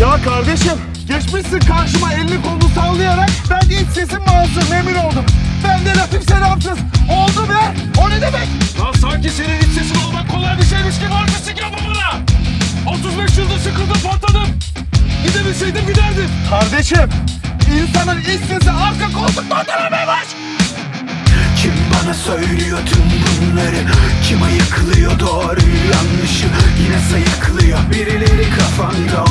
Ya kardeşim geçmişsin karşıma elini kolunu sallayarak ben iç sesim masum emin oldum. Ben de lafım selamsız. Oldu be. O ne demek? Lan sanki senin iç sesin olmak kolay bir şeymiş gibi artistik yapma bana. 35 yıldır sıkıldım patladım. Gidebilseydim giderdim. Kardeşim insanın iç sesi arka koltuktan denemeymiş. Kim bana söylüyor tüm bunları Kim ayıklıyor doğruyu yanlışı Yine sayıklıyor birileri kafanda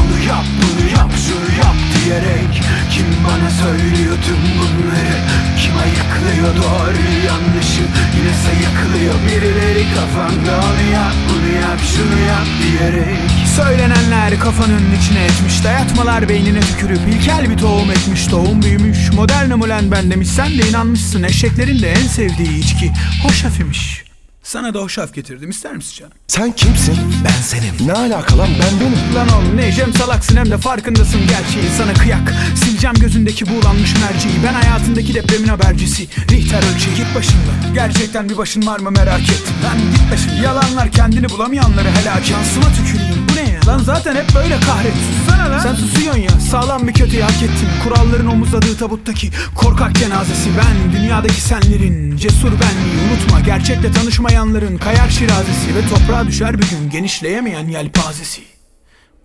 söylüyor tüm bunları? Kim ayıklıyor doğruyu yanlışı? Yine sayıklıyor birileri kafanda. Onu yap bunu yap şunu yap diyerek. Söylenenler kafanın içine etmiş Dayatmalar beynine tükürüp ilkel bir tohum etmiş. Tohum büyümüş modern mulen ben demiş. Sen de inanmışsın eşeklerin de en sevdiği içki. Hoşaf imiş Sana da hoşaf getirdim ister misin canım? Sen kimsin? Ben senim Ne alaka lan ben benim. Lan oğlum ne jem salaksın hem de farkındasın gerçeği sana kıyak. Sileceğim gözündeki buğulanmış merceği Ben hayatındaki depremin habercisi. Richter ölçeği git başımdan. Gerçekten bir başın var mı merak ettim. Lan git başım. Yalanlar kendini bulamayanları helak Şansıma tüküreyim bu ne ya? Lan zaten hep böyle kahret Sussana lan. Sen susuyorsun ya. Sağlam bir kötüyü hak ettin. Kuralların omuzladığı tabuttaki korkak cenazesi Ben. Dünyadaki senlerin cesur benliği unutma Gerçekle tanışmayanların kayar şirazesi Ve toprağa düşer bir gün genişleyemeyen yelpazesi.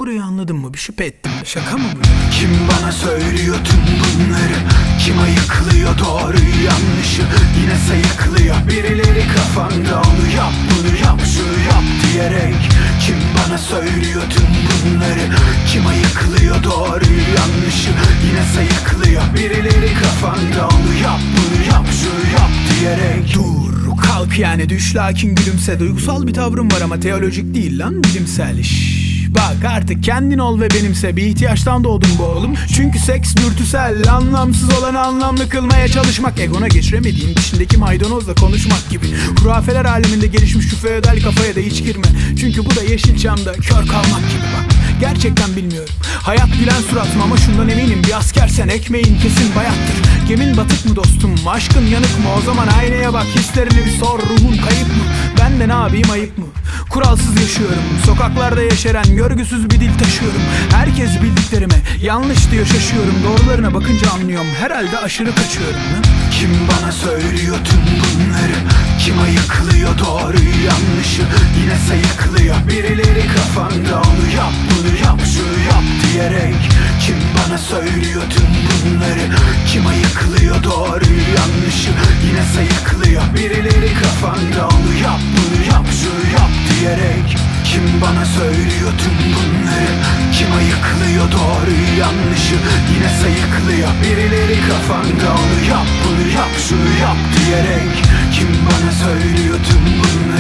Burayı anladın mı? Bir şüphe ettim. Şaka mı bu? Kim bana söylüyor tüm bunları? Kim ayıklıyor doğruyu bana söylüyor tüm bunları. Kim ayıklıyor doğruyu yanlışı? Yine sayıklıyor. Birileri kafanda Onu yap bunu yap şunu yap diyerek. Dur, kalk yani düş. Lakin gülümse. Duygusal bir tavrım var ama teolojik değil lan bilimsel iş. Bak artık kendin ol ve benimse bir ihtiyaçtan doğdum bu oğlum. Çünkü seks dürtüsel anlamsız olanı anlamlı kılmaya çalışmak Egona geçiremediğin dişindeki maydanozla konuşmak gibi. Hurafeler aleminde gelişmiş şu feodal kafaya da hiç girme. Çünkü bu da yeşilçamda kör kalmak gibi bak Gerçekten bilmiyorum. Hayat gülen surat mı ama şundan eminim. Bir askersen ekmeğin kesin bayattır. Gemin batık mı dostum? Aşkın yanık mı? O zaman aynaya bak. Hislerini bir sor. Ruhun kayıp mı? Ben de ne yapayım ayıp mı? Kuralsız yaşıyorum. Sokaklarda yeşeren görgüsüz bir dil taşıyorum. Herkes bildiklerime yanlış diyor şaşıyorum. Doğrularına bakınca anlıyorum. Herhalde aşırı kaçıyorum. Kim bana söylüyor tüm bunları? Kim ayıklıyor doğruyu yanlışı? Yine sayıklıyor bana söylüyor tüm bunları. Kim ayıklıyor doğruyu yanlışı Yine sayıklıyor. Birileri kafanda Onu yap bunu yap şunu yap diyerek. Kim bana söylüyor tüm bunları? Kim ayıklıyor doğruyu yanlışı Yine sayıklıyor. Birileri kafanda Onu yap bunu yap şunu yap diyerek. Kim bana söylüyor tüm bunları